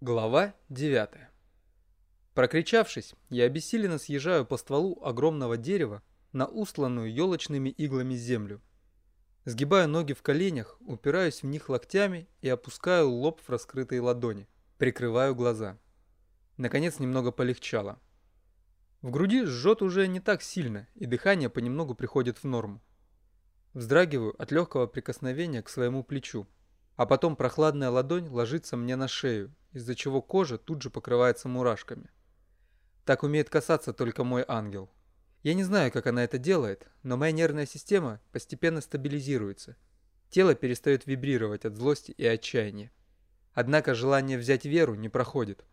Глава 9 Прокричавшись, я обессиленно съезжаю по стволу огромного дерева на устланную елочными иглами землю. Сгибаю ноги в коленях, упираюсь в них локтями и опускаю лоб в раскрытые ладони. Прикрываю глаза. Наконец немного полегчало. В груди жжет уже не так сильно, и дыхание понемногу приходит в норму. Вздрагиваю от легкого прикосновения к своему плечу, а потом прохладная ладонь ложится мне на шею, из-за чего кожа тут же покрывается мурашками. Так умеет касаться только мой ангел. Я не знаю, как она это делает, но моя нервная система постепенно стабилизируется. Тело перестает вибрировать от злости и отчаяния. Однако желание взять веру не проходит.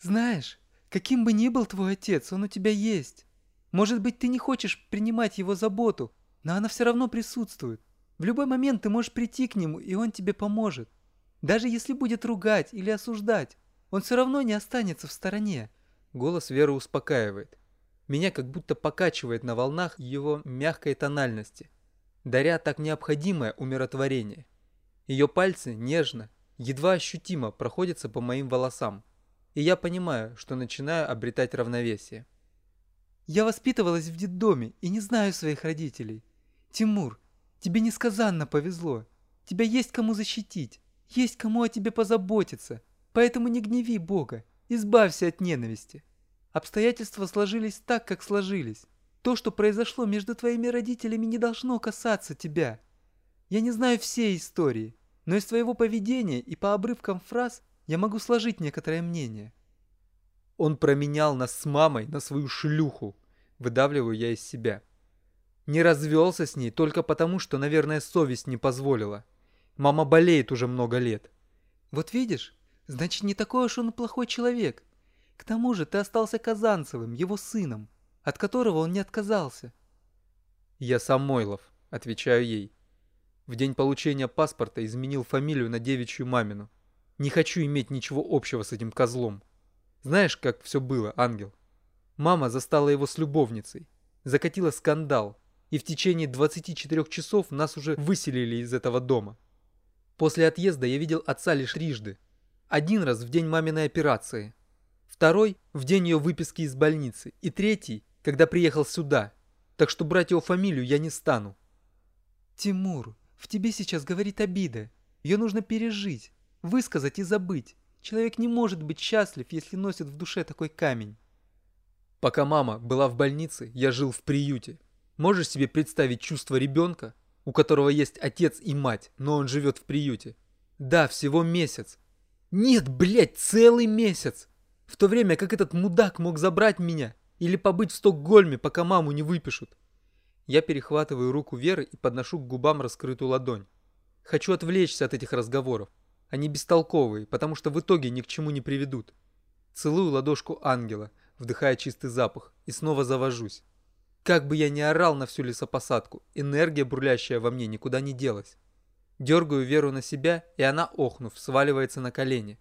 «Знаешь, каким бы ни был твой отец, он у тебя есть. Может быть, ты не хочешь принимать его заботу, но она все равно присутствует. В любой момент ты можешь прийти к нему, и он тебе поможет. Даже если будет ругать или осуждать, он все равно не останется в стороне. Голос Веры успокаивает. Меня как будто покачивает на волнах его мягкой тональности, даря так необходимое умиротворение. Ее пальцы нежно, едва ощутимо проходятся по моим волосам, и я понимаю, что начинаю обретать равновесие. Я воспитывалась в детдоме и не знаю своих родителей. Тимур, тебе несказанно повезло. Тебя есть кому защитить, есть кому о тебе позаботиться, поэтому не гневи Бога, избавься от ненависти. Обстоятельства сложились так, как сложились. То, что произошло между твоими родителями, не должно касаться тебя. Я не знаю всей истории, но из твоего поведения и по обрывкам фраз я могу сложить некоторое мнение. Он променял нас с мамой на свою шлюху, выдавливаю я из себя. Не развелся с ней только потому, что, наверное, совесть не позволила. Мама болеет уже много лет. Вот видишь, значит, не такой уж он плохой человек. К тому же ты остался Казанцевым, его сыном, от которого он не отказался. Я Самойлов, отвечаю ей. В день получения паспорта изменил фамилию на девичью мамину. Не хочу иметь ничего общего с этим козлом. Знаешь, как все было, ангел? Мама застала его с любовницей, закатила скандал, и в течение 24 часов нас уже выселили из этого дома. После отъезда я видел отца лишь трижды. Один раз в день маминой операции, второй – в день ее выписки из больницы, и третий – когда приехал сюда. Так что брать его фамилию я не стану. Тимур, в тебе сейчас говорит обида. Ее нужно пережить, высказать и забыть. Человек не может быть счастлив, если носит в душе такой камень. Пока мама была в больнице, я жил в приюте. Можешь себе представить чувство ребенка, у которого есть отец и мать, но он живет в приюте? Да, всего месяц. Нет, блядь, целый месяц. В то время как этот мудак мог забрать меня или побыть в Стокгольме, пока маму не выпишут. Я перехватываю руку Веры и подношу к губам раскрытую ладонь. Хочу отвлечься от этих разговоров. Они бестолковые, потому что в итоге ни к чему не приведут. Целую ладошку ангела, вдыхая чистый запах, и снова завожусь. Как бы я ни орал на всю лесопосадку, энергия, бурлящая во мне, никуда не делась. Дергаю Веру на себя, и она, охнув, сваливается на колени.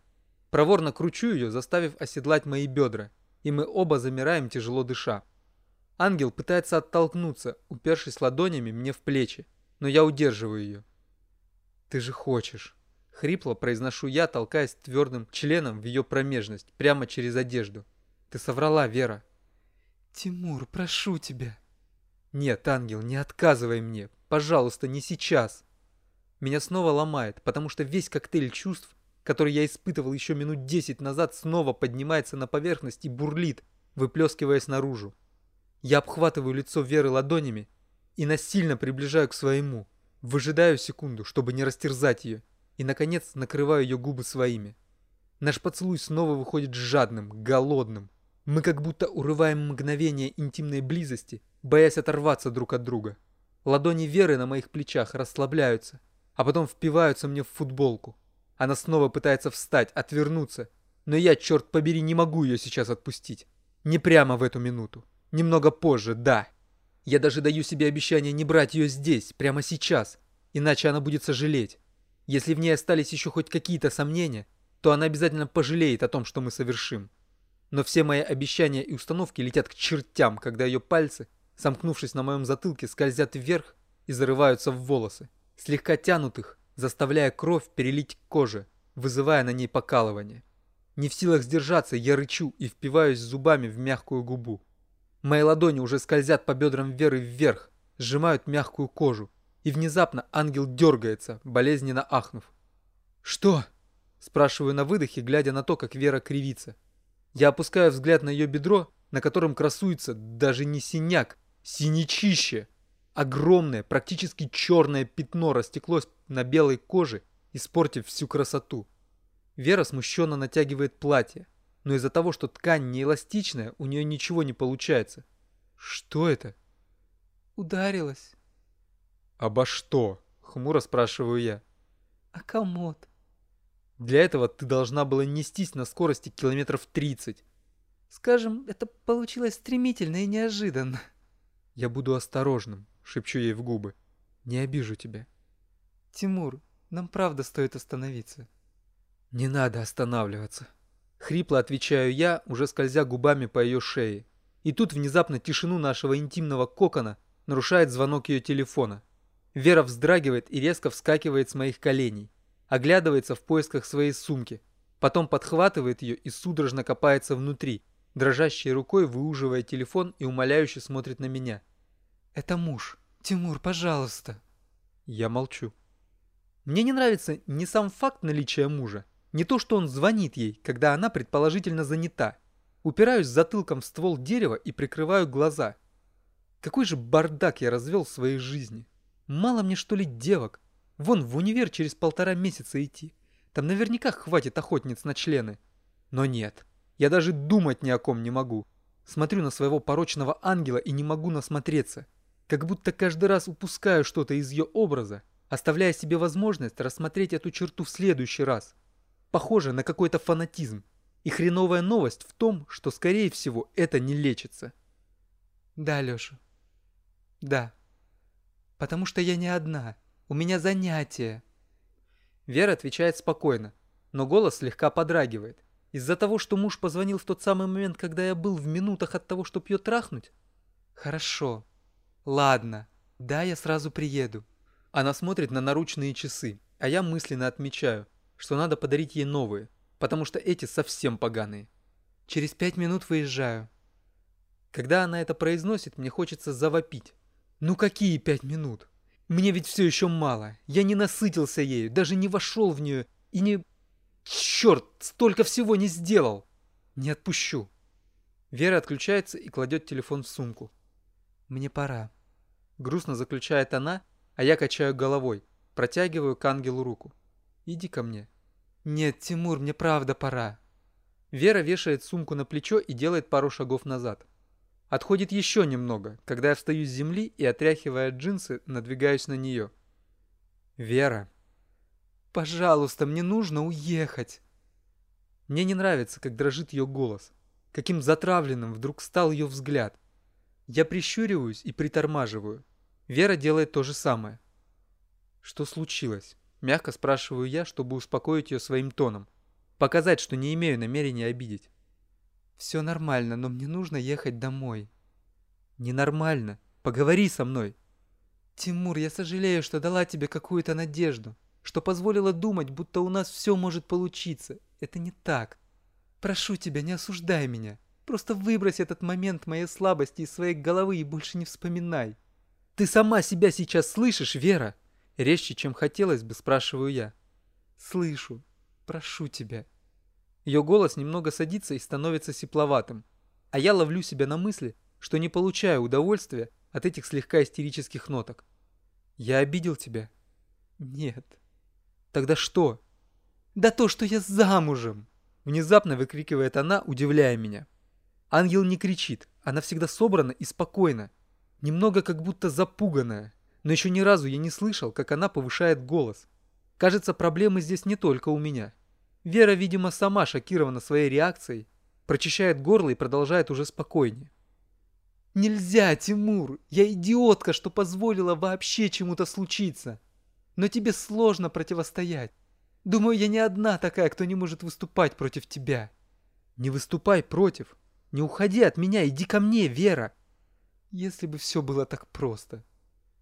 Проворно кручу ее, заставив оседлать мои бедра, и мы оба замираем, тяжело дыша. Ангел пытается оттолкнуться, упершись ладонями мне в плечи, но я удерживаю ее. «Ты же хочешь!» — хрипло произношу я, толкаясь твердым членом в ее промежность, прямо через одежду. «Ты соврала, Вера!» «Тимур, прошу тебя!» «Нет, ангел, не отказывай мне! Пожалуйста, не сейчас!» Меня снова ломает, потому что весь коктейль чувств, который я испытывал еще минут десять назад, снова поднимается на поверхность и бурлит, выплескиваясь наружу. Я обхватываю лицо Веры ладонями и насильно приближаю к своему, выжидаю секунду, чтобы не растерзать ее, и, наконец, накрываю ее губы своими. Наш поцелуй снова выходит жадным, голодным, мы как будто урываем мгновение интимной близости, боясь оторваться друг от друга. Ладони Веры на моих плечах расслабляются, а потом впиваются мне в футболку. Она снова пытается встать, отвернуться, но я, черт побери, не могу ее сейчас отпустить. Не прямо в эту минуту. Немного позже, да. Я даже даю себе обещание не брать ее здесь, прямо сейчас, иначе она будет сожалеть. Если в ней остались еще хоть какие-то сомнения, то она обязательно пожалеет о том, что мы совершим. Но все мои обещания и установки летят к чертям, когда ее пальцы, сомкнувшись на моем затылке, скользят вверх и зарываются в волосы, слегка тянут их, заставляя кровь перелить к коже, вызывая на ней покалывание. Не в силах сдержаться, я рычу и впиваюсь зубами в мягкую губу. Мои ладони уже скользят по бедрам Веры вверх, сжимают мягкую кожу. И внезапно ангел дергается, болезненно ахнув. «Что?» – спрашиваю на выдохе, глядя на то, как Вера кривится. Я опускаю взгляд на ее бедро, на котором красуется даже не синяк, синячище. Огромное, практически черное пятно растеклось на белой коже, испортив всю красоту. Вера смущенно натягивает платье, но из-за того, что ткань не эластичная, у нее ничего не получается. Что это? Ударилась. Обо что? Хмуро спрашиваю я. А комод? Для этого ты должна была нестись на скорости километров 30. Скажем, это получилось стремительно и неожиданно. Я буду осторожным, шепчу ей в губы. Не обижу тебя. Тимур, нам правда стоит остановиться. Не надо останавливаться. Хрипло отвечаю я, уже скользя губами по ее шее. И тут внезапно тишину нашего интимного кокона нарушает звонок ее телефона. Вера вздрагивает и резко вскакивает с моих коленей. Оглядывается в поисках своей сумки. Потом подхватывает ее и судорожно копается внутри, дрожащей рукой выуживая телефон и умоляюще смотрит на меня. «Это муж. Тимур, пожалуйста». Я молчу. Мне не нравится не сам факт наличия мужа, не то, что он звонит ей, когда она предположительно занята. Упираюсь затылком в ствол дерева и прикрываю глаза. Какой же бардак я развел в своей жизни. Мало мне что ли девок? Вон в универ через полтора месяца идти. Там наверняка хватит охотниц на члены. Но нет, я даже думать ни о ком не могу. Смотрю на своего порочного ангела и не могу насмотреться. Как будто каждый раз упускаю что-то из ее образа, оставляя себе возможность рассмотреть эту черту в следующий раз. Похоже на какой-то фанатизм. И хреновая новость в том, что, скорее всего, это не лечится. Да, Леша. Да. Потому что я не одна. У меня занятие. Вера отвечает спокойно, но голос слегка подрагивает. Из-за того, что муж позвонил в тот самый момент, когда я был в минутах от того, чтобы ее трахнуть? Хорошо. Ладно. Да, я сразу приеду. Она смотрит на наручные часы, а я мысленно отмечаю, что надо подарить ей новые, потому что эти совсем поганые. Через пять минут выезжаю. Когда она это произносит, мне хочется завопить. Ну какие пять минут? Мне ведь все еще мало. Я не насытился ею, даже не вошел в нее и не... Черт, столько всего не сделал. Не отпущу. Вера отключается и кладет телефон в сумку. Мне пора. Грустно заключает она, а я качаю головой, протягиваю к ангелу руку. Иди ко мне. Нет, Тимур, мне правда пора. Вера вешает сумку на плечо и делает пару шагов назад. Отходит еще немного, когда я встаю с земли и, отряхивая джинсы, надвигаюсь на нее. Вера. Пожалуйста, мне нужно уехать. Мне не нравится, как дрожит ее голос. Каким затравленным вдруг стал ее взгляд. Я прищуриваюсь и притормаживаю. Вера делает то же самое. Что случилось? Мягко спрашиваю я, чтобы успокоить ее своим тоном. Показать, что не имею намерения обидеть. Все нормально, но мне нужно ехать домой. Ненормально. Поговори со мной. Тимур, я сожалею, что дала тебе какую-то надежду, что позволила думать, будто у нас все может получиться. Это не так. Прошу тебя, не осуждай меня. Просто выбрось этот момент моей слабости из своей головы и больше не вспоминай. Ты сама себя сейчас слышишь, Вера? Резче, чем хотелось бы, спрашиваю я. Слышу. Прошу тебя. Ее голос немного садится и становится сипловатым. А я ловлю себя на мысли, что не получаю удовольствия от этих слегка истерических ноток. Я обидел тебя? Нет. Тогда что? Да то, что я замужем! Внезапно выкрикивает она, удивляя меня. Ангел не кричит, она всегда собрана и спокойна. Немного как будто запуганная, но еще ни разу я не слышал, как она повышает голос. Кажется, проблемы здесь не только у меня. Вера, видимо, сама шокирована своей реакцией, прочищает горло и продолжает уже спокойнее. «Нельзя, Тимур! Я идиотка, что позволила вообще чему-то случиться! Но тебе сложно противостоять. Думаю, я не одна такая, кто не может выступать против тебя». «Не выступай против! Не уходи от меня, иди ко мне, Вера!» «Если бы все было так просто!»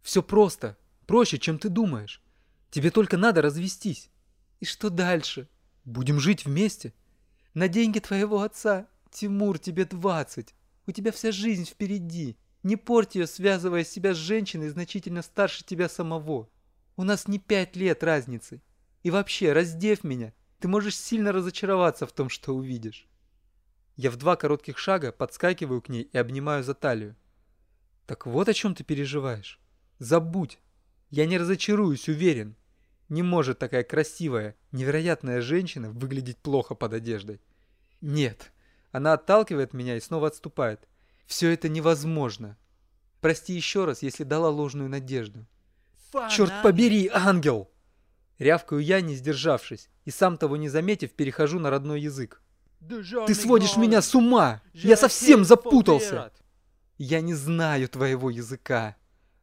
«Все просто! Проще, чем ты думаешь! Тебе только надо развестись!» «И что дальше?» Будем жить вместе. На деньги твоего отца. Тимур, тебе 20. У тебя вся жизнь впереди. Не порть ее, связывая себя с женщиной значительно старше тебя самого. У нас не пять лет разницы. И вообще, раздев меня, ты можешь сильно разочароваться в том, что увидишь. Я в два коротких шага подскакиваю к ней и обнимаю за талию. Так вот о чем ты переживаешь. Забудь. Я не разочаруюсь, уверен. Не может такая красивая, невероятная женщина выглядеть плохо под одеждой. Нет. Она отталкивает меня и снова отступает. Все это невозможно. Прости еще раз, если дала ложную надежду. Черт побери, ангел! Рявкаю я, не сдержавшись, и сам того не заметив, перехожу на родной язык. Ты сводишь меня с ума! Я совсем запутался! Я не знаю твоего языка.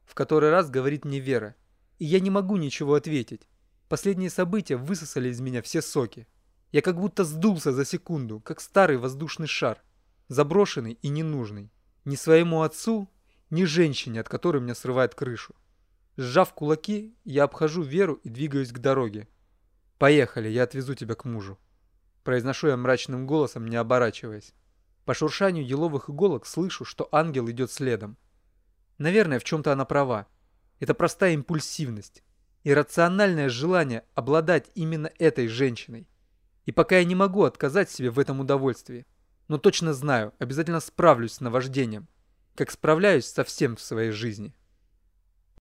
В который раз говорит мне Вера. И я не могу ничего ответить. Последние события высосали из меня все соки. Я как будто сдулся за секунду, как старый воздушный шар. Заброшенный и ненужный. Ни своему отцу, ни женщине, от которой меня срывает крышу. Сжав кулаки, я обхожу Веру и двигаюсь к дороге. «Поехали, я отвезу тебя к мужу». Произношу я мрачным голосом, не оборачиваясь. По шуршанию еловых иголок слышу, что ангел идет следом. Наверное, в чем-то она права. Это простая импульсивность. Иррациональное желание обладать именно этой женщиной. И пока я не могу отказать себе в этом удовольствии, но точно знаю, обязательно справлюсь с наваждением, как справляюсь со всем в своей жизни.